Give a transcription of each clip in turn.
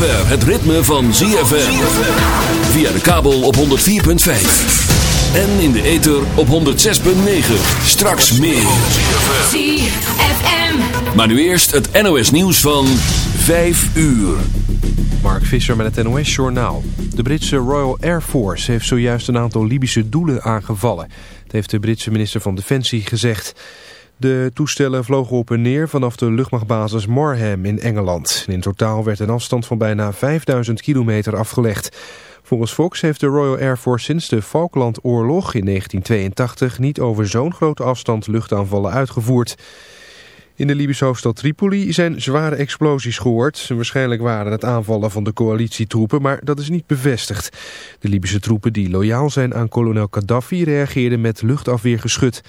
zover het ritme van ZFM. Via de kabel op 104.5. En in de ether op 106.9. Straks meer. ZFM. Maar nu eerst het NOS nieuws van 5 uur. Mark Visser met het NOS Journaal. De Britse Royal Air Force heeft zojuist een aantal Libische doelen aangevallen. Dat heeft de Britse minister van Defensie gezegd. De toestellen vlogen op en neer vanaf de luchtmachtbasis Marham in Engeland. In totaal werd een afstand van bijna 5000 kilometer afgelegd. Volgens Fox heeft de Royal Air Force sinds de Falklandoorlog in 1982 niet over zo'n grote afstand luchtaanvallen uitgevoerd. In de Libische hoofdstad Tripoli zijn zware explosies gehoord. Waarschijnlijk waren het aanvallen van de coalitietroepen, maar dat is niet bevestigd. De Libische troepen die loyaal zijn aan kolonel Gaddafi reageerden met luchtafweergeschut.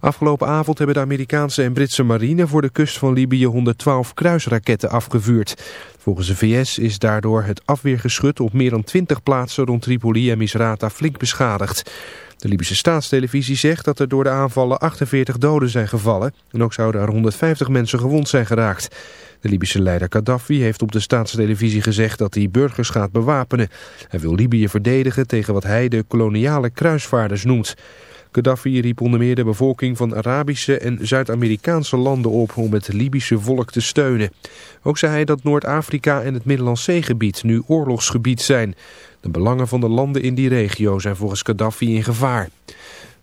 Afgelopen avond hebben de Amerikaanse en Britse marine voor de kust van Libië 112 kruisraketten afgevuurd. Volgens de VS is daardoor het afweergeschut op meer dan 20 plaatsen rond Tripoli en Misrata flink beschadigd. De Libische staatstelevisie zegt dat er door de aanvallen 48 doden zijn gevallen en ook zouden er 150 mensen gewond zijn geraakt. De Libische leider Gaddafi heeft op de staatstelevisie gezegd dat hij burgers gaat bewapenen. Hij wil Libië verdedigen tegen wat hij de koloniale kruisvaarders noemt. Gaddafi riep onder meer de bevolking van Arabische en Zuid-Amerikaanse landen op om het Libische volk te steunen. Ook zei hij dat Noord-Afrika en het Middellandse Zeegebied nu oorlogsgebied zijn. De belangen van de landen in die regio zijn volgens Gaddafi in gevaar.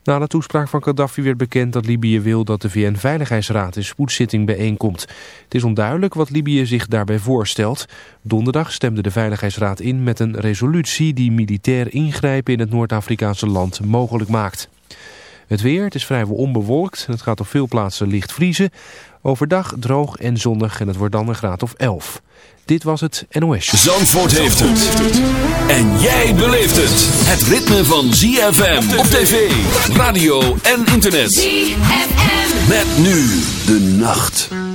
Na de toespraak van Gaddafi werd bekend dat Libië wil dat de VN-veiligheidsraad in spoedzitting bijeenkomt. Het is onduidelijk wat Libië zich daarbij voorstelt. Donderdag stemde de Veiligheidsraad in met een resolutie die militair ingrijpen in het Noord-Afrikaanse land mogelijk maakt. Het weer, het is vrijwel onbewolkt en het gaat op veel plaatsen licht vriezen. Overdag droog en zonnig en het wordt dan een graad of 11. Dit was het NOS. Zandvoort heeft het. En jij beleeft het. Het ritme van ZFM op tv, radio en internet. ZFM. Met nu de nacht.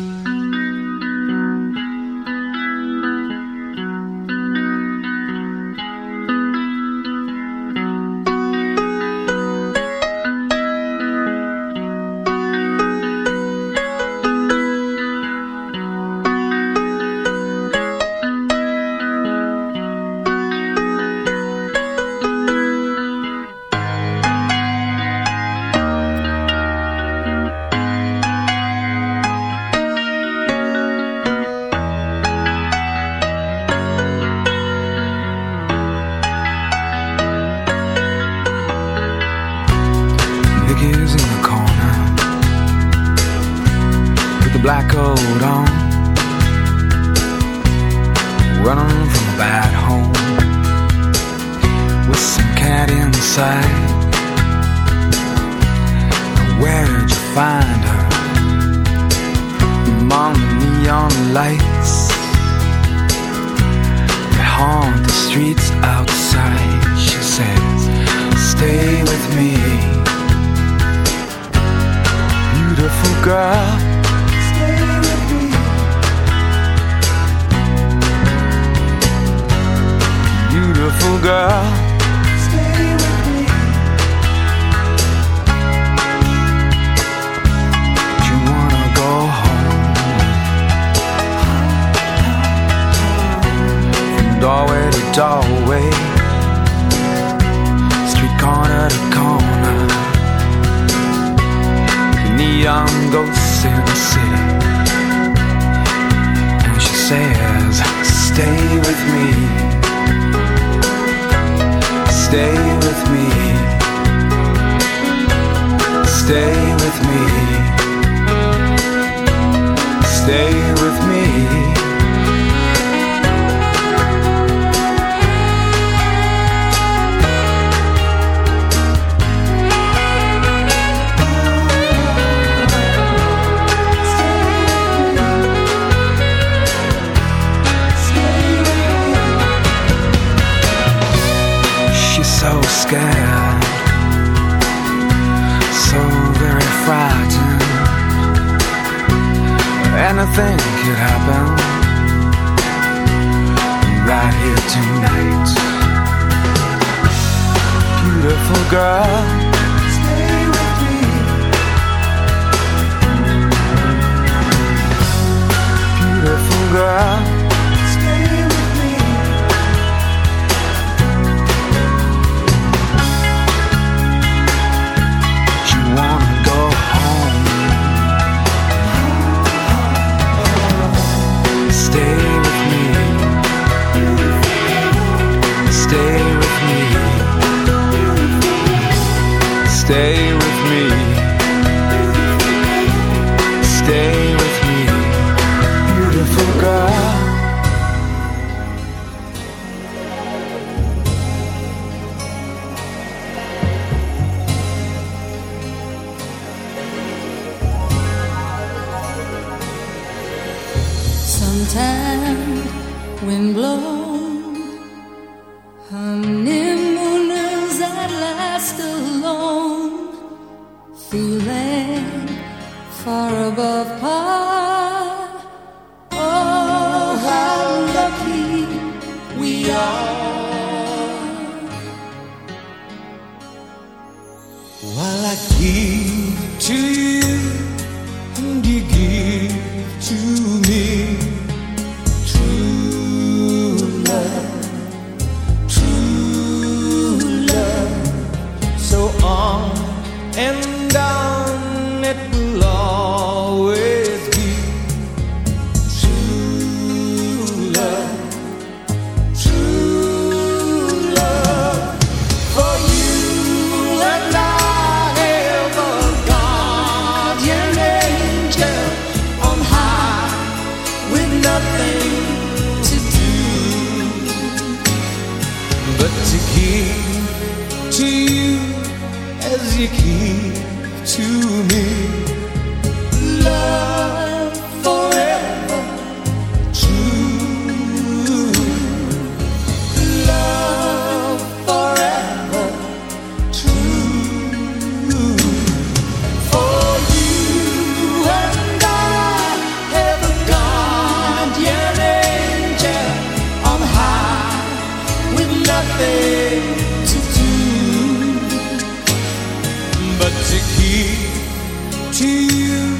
You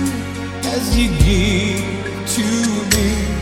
as you give to me.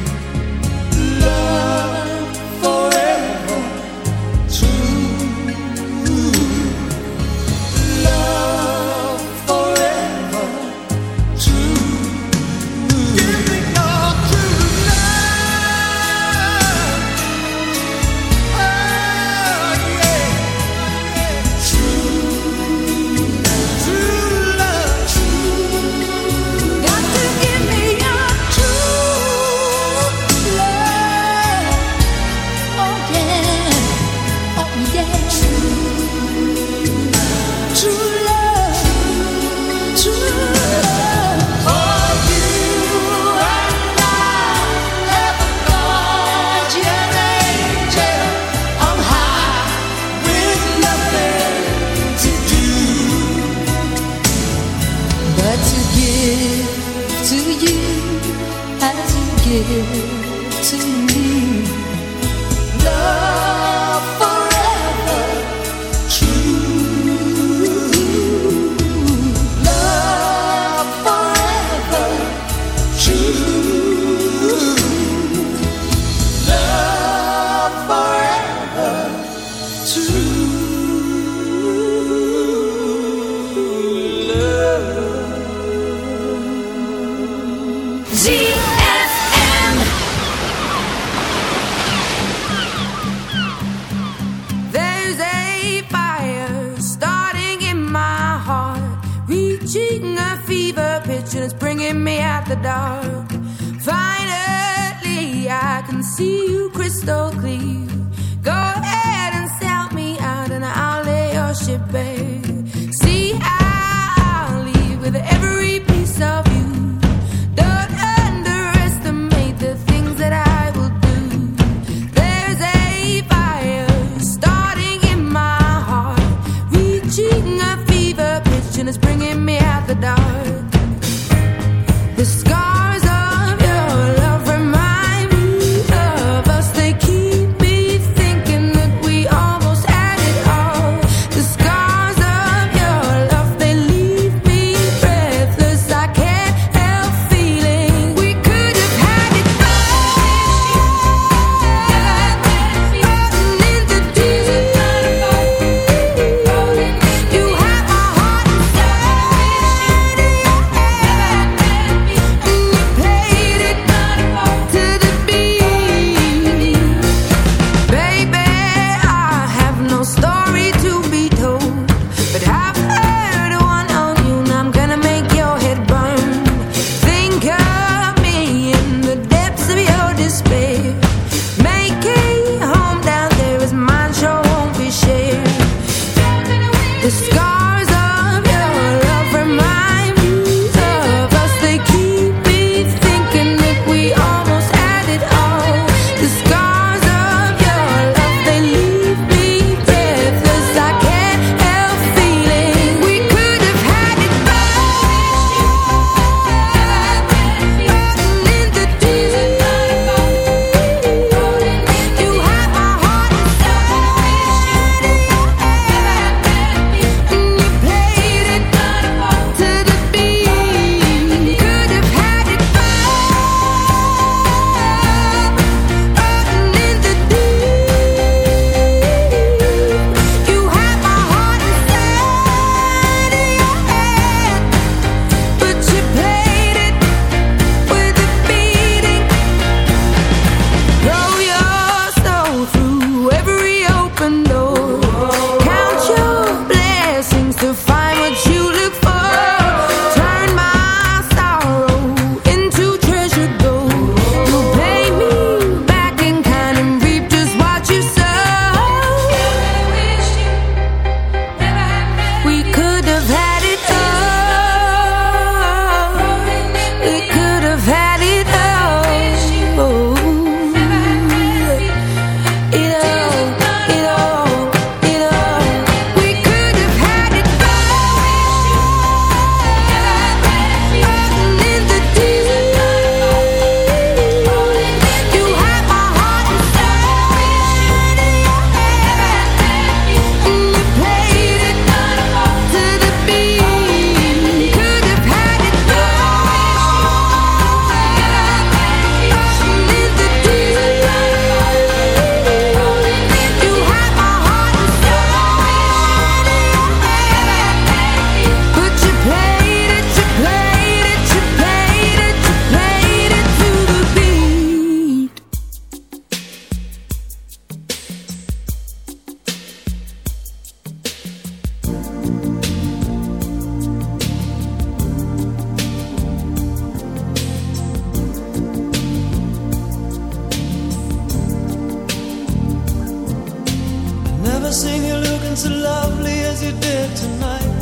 Never seen you looking so lovely as you did tonight.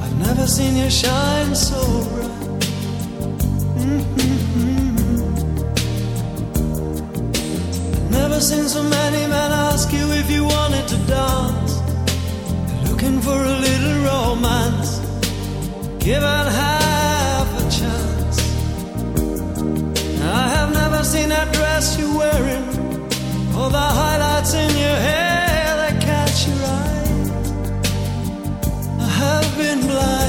I've never seen you shine so bright. Mm-hmm. I've never seen so many men ask you if you wanted to dance. They're looking for a little romance. Given half a chance. I have never seen that dress you're wearing all the highlights in your hair life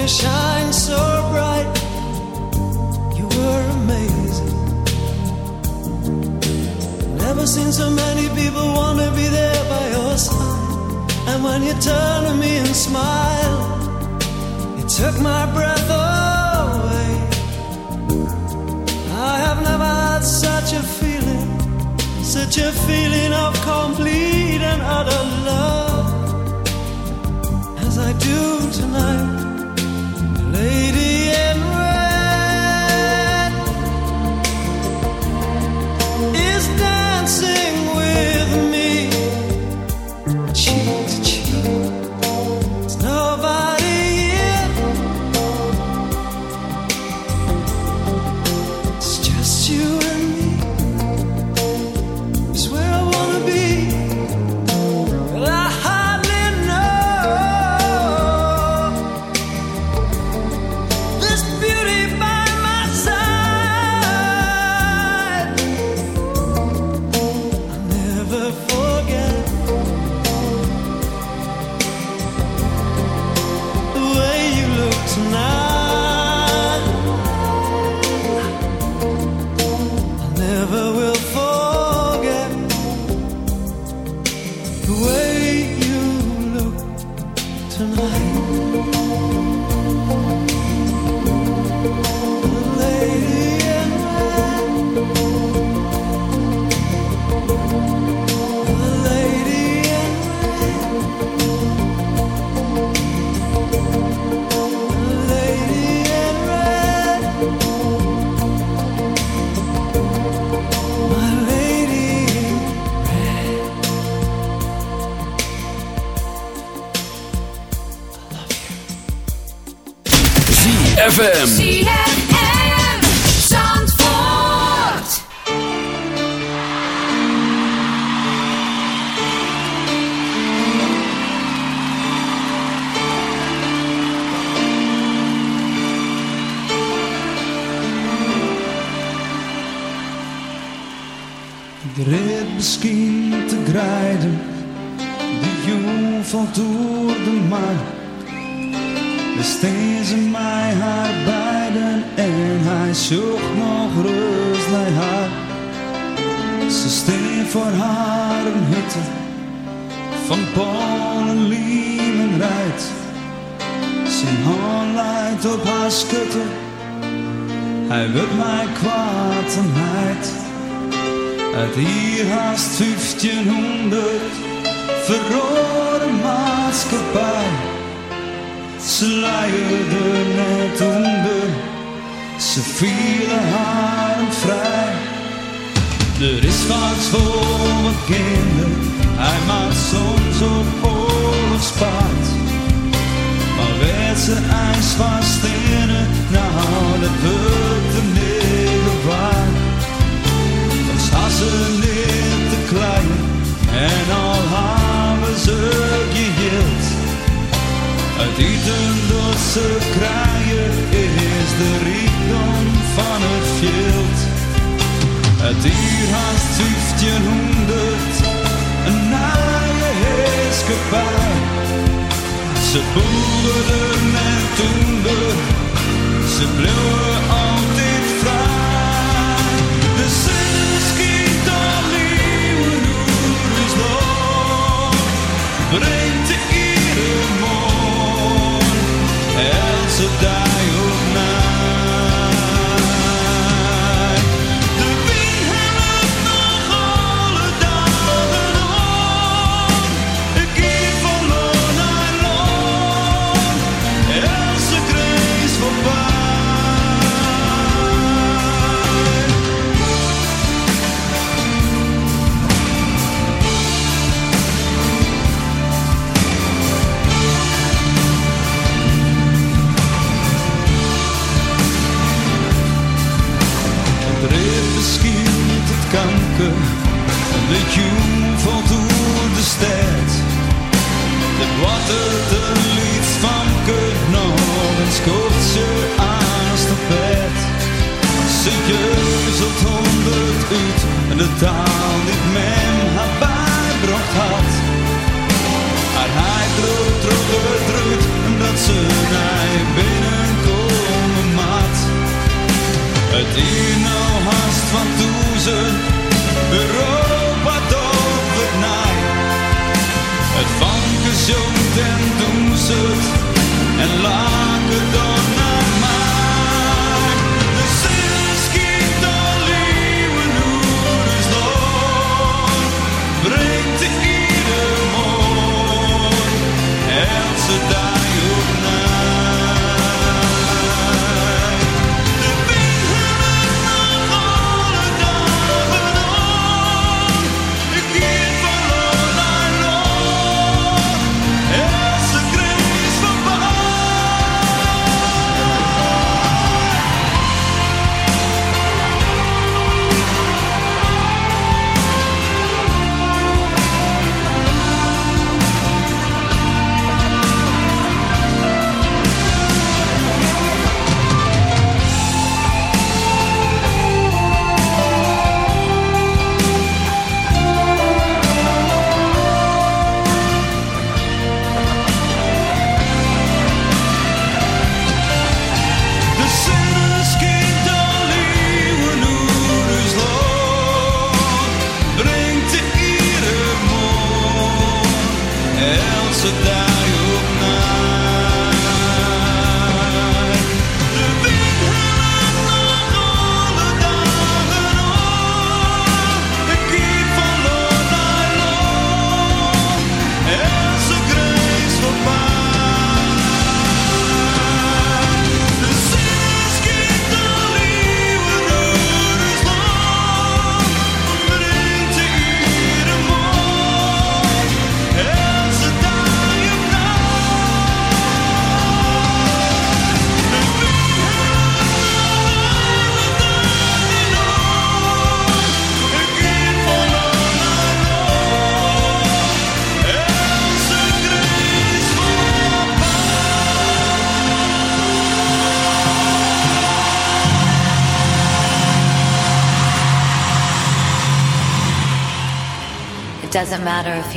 you shine so bright. You were amazing. Never seen so many people want to be there by your side. And when you turn to me and smile, it took my breath away. I have never had such a feeling such a feeling of complete and utter love as I do tonight, lady ZFM. Ik red misschien te grijden, de jong valt door de maan. Besteen ze mij haar beiden en hij zocht nog rust bij haar. Ze steen voor haar een hutte van Polen, Liemen rijdt. Zijn hand leidt op haar schutte, hij wil mij kwaad en heid. Uit hier haast 1500 verrode maatschappij. Ze luierde net onder, ze vielen haar vrij. Er is wat voor mijn kinderen, hij maakt soms op oorlogspaard. Maar werd ze ijs van stenen, nou dat wordt de middel waard. Dan staat ze niet te klein en al hebben ze geheeld. Uit eten dorse kraaien is de rijkdom van het veld. Het dier haast 1500, een naaie heerskepaar. Ze boerden en toenden, ze bleven altijd vrij. De zin schiet al nu is nog.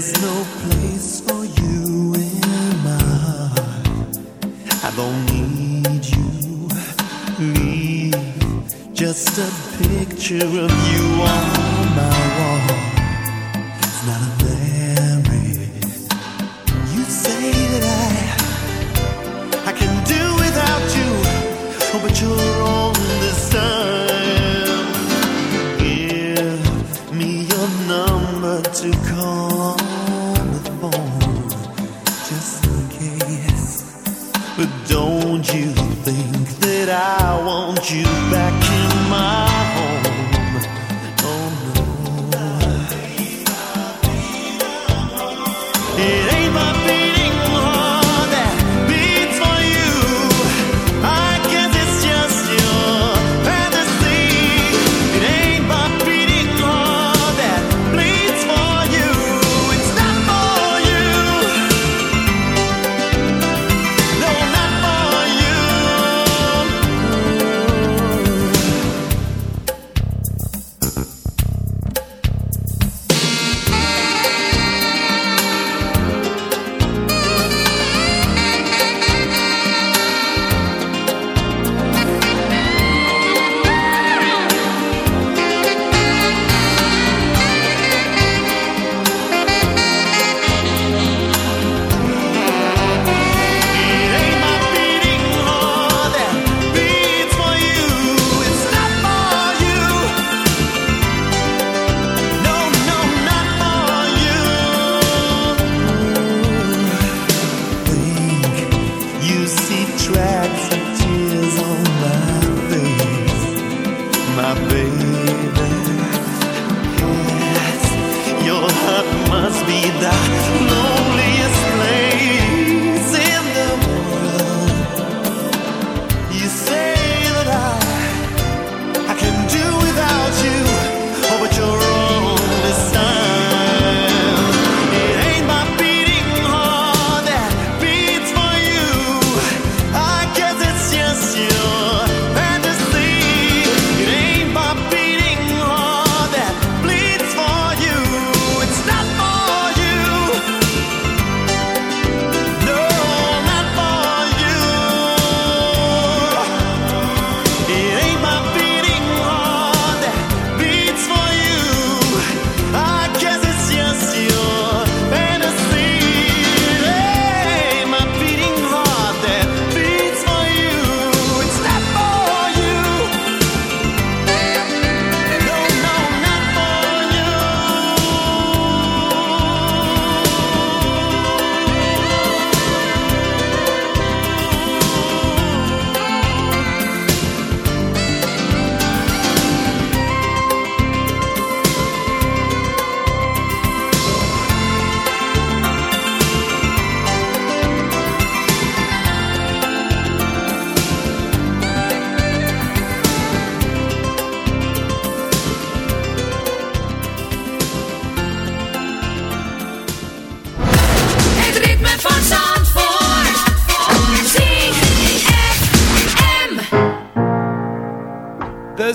There's no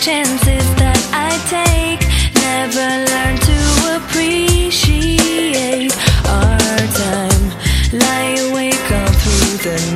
chances that I take. Never learn to appreciate our time. Lie awake all through the night.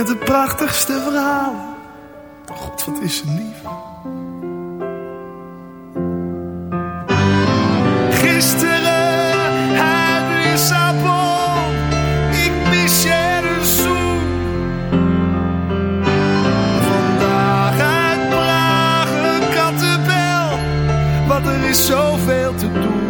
Met de prachtigste verhalen. God, wat is ze lief. Gisteren uit Lissabon. Ik mis je een zoen. Vandaag uit Praag een kattenbel. Want er is zoveel te doen.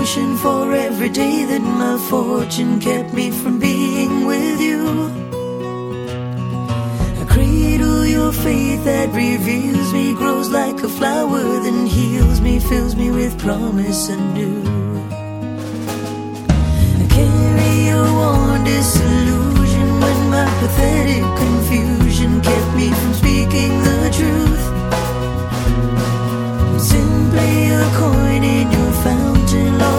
Ocean for every day that my fortune kept me from being with you. I cradle your faith that reveals me, grows like a flower, then heals me, fills me with promise anew. I carry your warm disillusion when my pathetic confusion kept me from speaking the truth. Simply a coin in your fountain,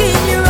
in your